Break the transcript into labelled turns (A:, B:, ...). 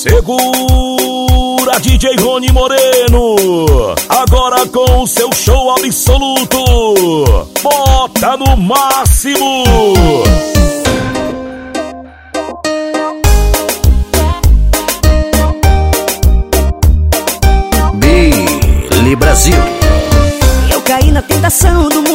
A: Segura DJ Rony Moreno, agora com o seu show absoluto, bota no máximo.
B: Billy Brasil.
C: Eu caí na tentação do